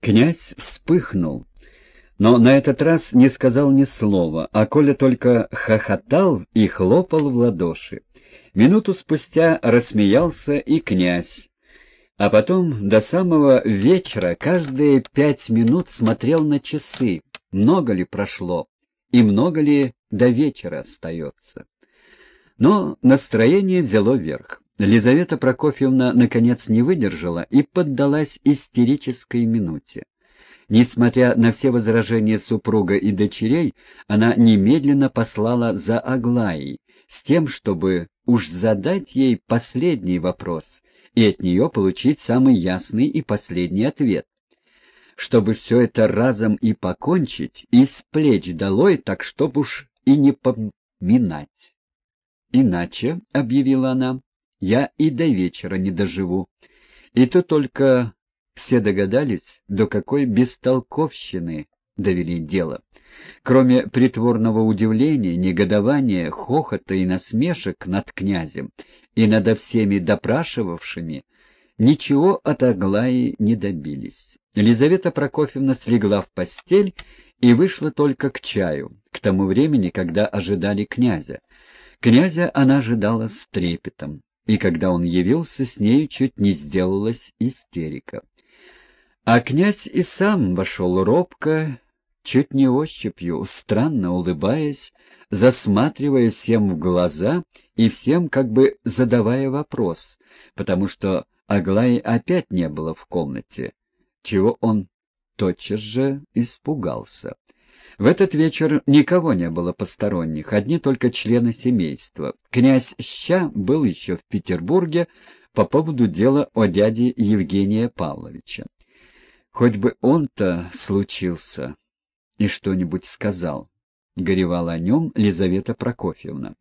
Князь вспыхнул, но на этот раз не сказал ни слова, а Коля только хохотал и хлопал в ладоши. Минуту спустя рассмеялся и князь, а потом до самого вечера каждые пять минут смотрел на часы, много ли прошло и много ли до вечера остается. Но настроение взяло верх. Лизавета Прокофьевна наконец не выдержала и поддалась истерической минуте. Несмотря на все возражения супруга и дочерей, она немедленно послала за Аглаей, с тем, чтобы уж задать ей последний вопрос и от нее получить самый ясный и последний ответ. Чтобы все это разом и покончить, и с плеч долой, так чтоб уж и не поминать. «Иначе», — объявила она, я и до вечера не доживу. И то только все догадались, до какой бестолковщины довели дело. Кроме притворного удивления, негодования, хохота и насмешек над князем и над всеми допрашивавшими, ничего от Аглаи не добились. Елизавета Прокофьевна слегла в постель и вышла только к чаю, к тому времени, когда ожидали князя. Князя она ожидала с трепетом и когда он явился, с нею чуть не сделалась истерика. А князь и сам вошел робко, чуть не ощупью, странно улыбаясь, засматривая всем в глаза и всем как бы задавая вопрос, потому что Аглаи опять не было в комнате, чего он тотчас же испугался. В этот вечер никого не было посторонних, одни только члены семейства. Князь Ща был еще в Петербурге по поводу дела о дяде Евгения Павловича. Хоть бы он-то случился и что-нибудь сказал. Горевала о нем Лизавета Прокофьевна.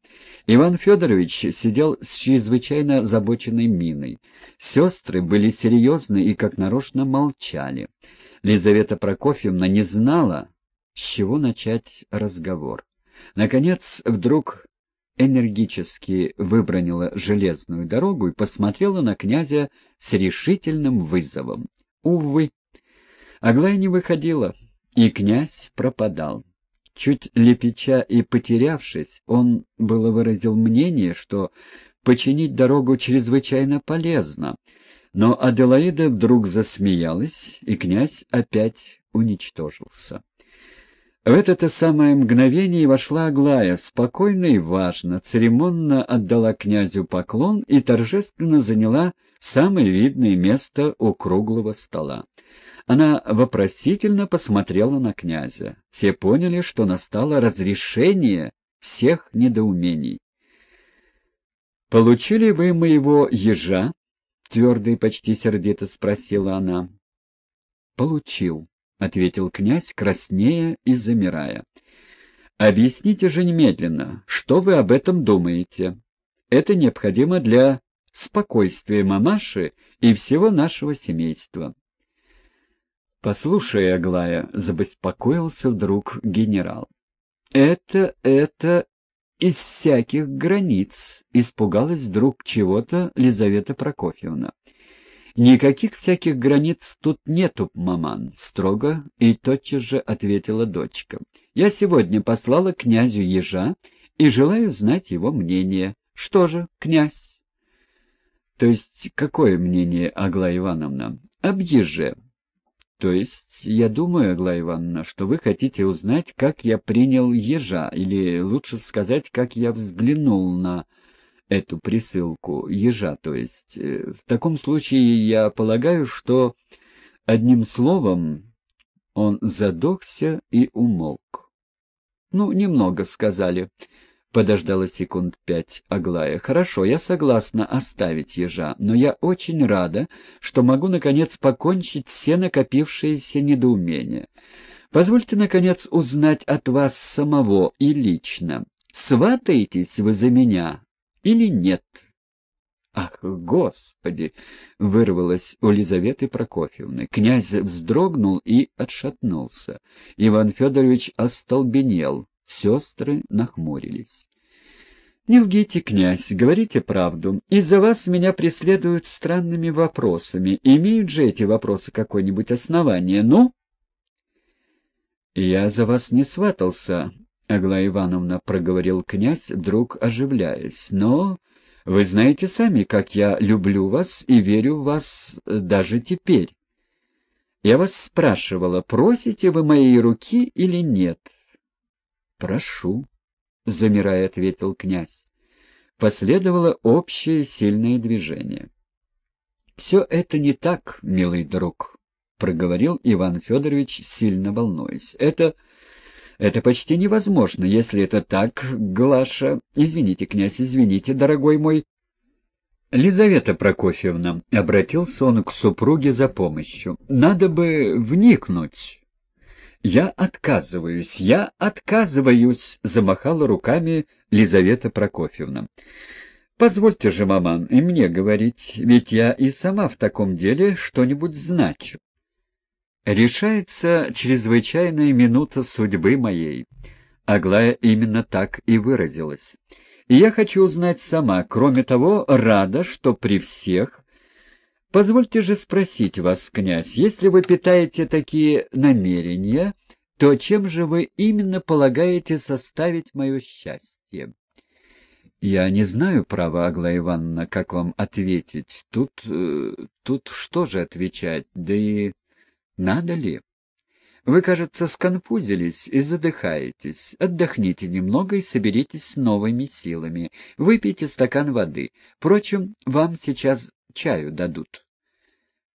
Иван Федорович сидел с чрезвычайно озабоченной миной. Сестры были серьезны и как нарочно молчали. Лизавета Прокофьевна не знала, с чего начать разговор. Наконец, вдруг энергически выбронила железную дорогу и посмотрела на князя с решительным вызовом. Увы, Аглая не выходила, и князь пропадал. Чуть лепеча и потерявшись, он было выразил мнение, что починить дорогу чрезвычайно полезно, но Аделаида вдруг засмеялась, и князь опять уничтожился. В это самое мгновение вошла Аглая, спокойно и важно, церемонно отдала князю поклон и торжественно заняла самое видное место у круглого стола. Она вопросительно посмотрела на князя. Все поняли, что настало разрешение всех недоумений. «Получили вы моего ежа?» — твердо и почти сердито спросила она. «Получил», — ответил князь, краснея и замирая. «Объясните же немедленно, что вы об этом думаете. Это необходимо для спокойствия мамаши и всего нашего семейства». «Послушай, Аглая», — забеспокоился вдруг генерал. «Это, это из всяких границ», — испугалась вдруг чего-то Лизавета Прокофьевна. «Никаких всяких границ тут нету, маман», — строго и тотчас же ответила дочка. «Я сегодня послала князю ежа и желаю знать его мнение. Что же, князь?» «То есть какое мнение, Аглая Ивановна?» «Об еже». «То есть я думаю, Аглая Ивановна, что вы хотите узнать, как я принял ежа, или лучше сказать, как я взглянул на...» эту присылку, ежа, то есть. Э, в таком случае я полагаю, что одним словом он задохся и умолк. Ну, немного сказали. Подождала секунд пять Аглая. «Хорошо, я согласна оставить ежа, но я очень рада, что могу, наконец, покончить все накопившиеся недоумения. Позвольте, наконец, узнать от вас самого и лично. Сватаетесь вы за меня или нет? «Ах, Господи!» — вырвалось у Лизаветы Прокофьевны. Князь вздрогнул и отшатнулся. Иван Федорович остолбенел, сестры нахмурились. «Не лгите, князь, говорите правду. Из-за вас меня преследуют странными вопросами. Имеют же эти вопросы какое-нибудь основание, ну?» «Я за вас не сватался», — Аглая Ивановна проговорил князь, вдруг оживляясь. «Но вы знаете сами, как я люблю вас и верю в вас даже теперь. Я вас спрашивала, просите вы моей руки или нет?» «Прошу», — замирая, ответил князь. Последовало общее сильное движение. «Все это не так, милый друг», — проговорил Иван Федорович, сильно волнуясь. «Это... это почти невозможно. Если это так, Глаша... Извините, князь, извините, дорогой мой...» «Лизавета Прокофьевна», — обратился он к супруге за помощью, — «надо бы вникнуть». «Я отказываюсь, я отказываюсь», — замахала руками Лизавета Прокофьевна. «Позвольте же, маман, и мне говорить, ведь я и сама в таком деле что-нибудь значу. Решается чрезвычайная минута судьбы моей. Аглая именно так и выразилась. И я хочу узнать сама, кроме того, рада, что при всех... Позвольте же спросить вас, князь, если вы питаете такие намерения, то чем же вы именно полагаете составить мое счастье? Я не знаю, права, Аглая Ивановна, как вам ответить. Тут... Э, тут что же отвечать, да и... Надо ли? Вы, кажется, сконфузились и задыхаетесь. Отдохните немного и соберитесь с новыми силами. Выпейте стакан воды. Впрочем, вам сейчас чаю дадут.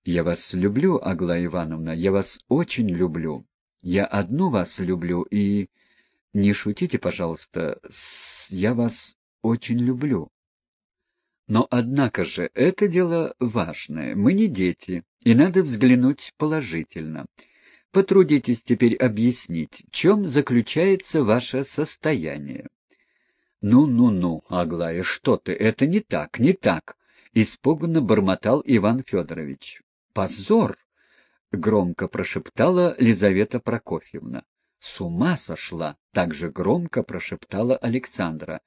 Я вас люблю, Аглая Ивановна, я вас очень люблю. Я одну вас люблю и... Не шутите, пожалуйста, я вас очень люблю. Но, однако же, это дело важное. Мы не дети, и надо взглянуть положительно. Потрудитесь теперь объяснить, в чем заключается ваше состояние. «Ну-ну-ну, Аглая, что ты, это не так, не так!» — испуганно бормотал Иван Федорович. «Позор!» — громко прошептала Лизавета Прокофьевна. «С ума сошла!» — также громко прошептала Александра.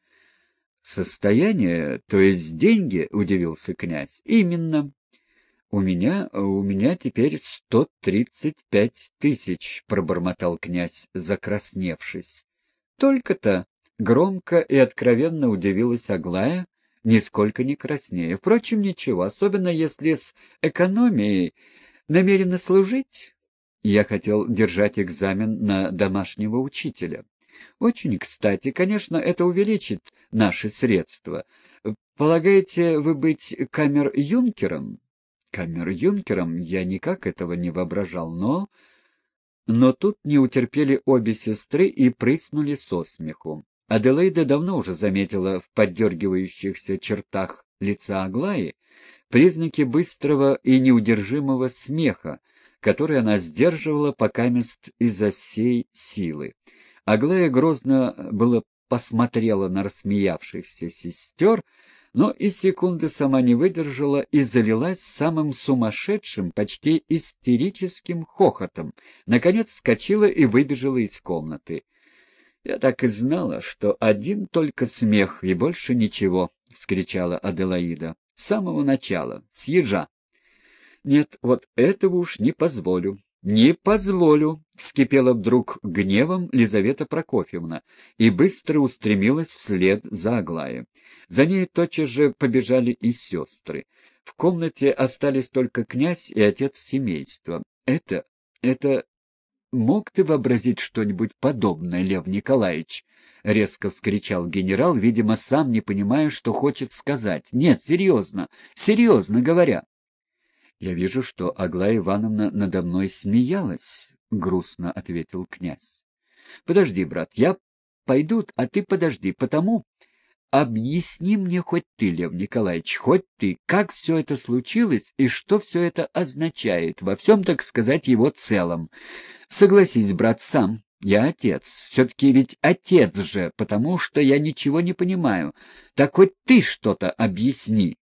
«Состояние, то есть деньги?» — удивился князь. «Именно. У меня, у меня теперь сто тридцать пять тысяч», — пробормотал князь, закрасневшись. «Только-то!» — громко и откровенно удивилась Аглая, нисколько не краснее. Впрочем, ничего, особенно если с экономией намерена служить. Я хотел держать экзамен на домашнего учителя. Очень кстати, конечно, это увеличит наши средства. Полагаете вы быть камер-юнкером? Камер-юнкером я никак этого не воображал, но... Но тут не утерпели обе сестры и прыснули со смеху. Аделаида давно уже заметила в поддергивающихся чертах лица Аглаи признаки быстрого и неудержимого смеха, который она сдерживала покамест изо всей силы. Аглая грозно было посмотрела на рассмеявшихся сестер, но и секунды сама не выдержала и залилась самым сумасшедшим, почти истерическим хохотом. Наконец вскочила и выбежала из комнаты. «Я так и знала, что один только смех и больше ничего», — вскричала Аделаида. «С самого начала, с ежа». «Нет, вот этого уж не позволю. «Не позволю!» — вскипела вдруг гневом Лизавета Прокофьевна и быстро устремилась вслед за Аглаей. За ней тотчас же побежали и сестры. В комнате остались только князь и отец семейства. «Это... это... мог ты вообразить что-нибудь подобное, Лев Николаевич?» — резко вскричал генерал, видимо, сам не понимая, что хочет сказать. «Нет, серьезно, серьезно говоря». Я вижу, что Аглая Ивановна надо мной смеялась, — грустно ответил князь. — Подожди, брат, я пойду, а ты подожди, потому... Объясни мне хоть ты, Лев Николаевич, хоть ты, как все это случилось и что все это означает, во всем, так сказать, его целом. Согласись, брат, сам, я отец. Все-таки ведь отец же, потому что я ничего не понимаю. Так хоть ты что-то объясни.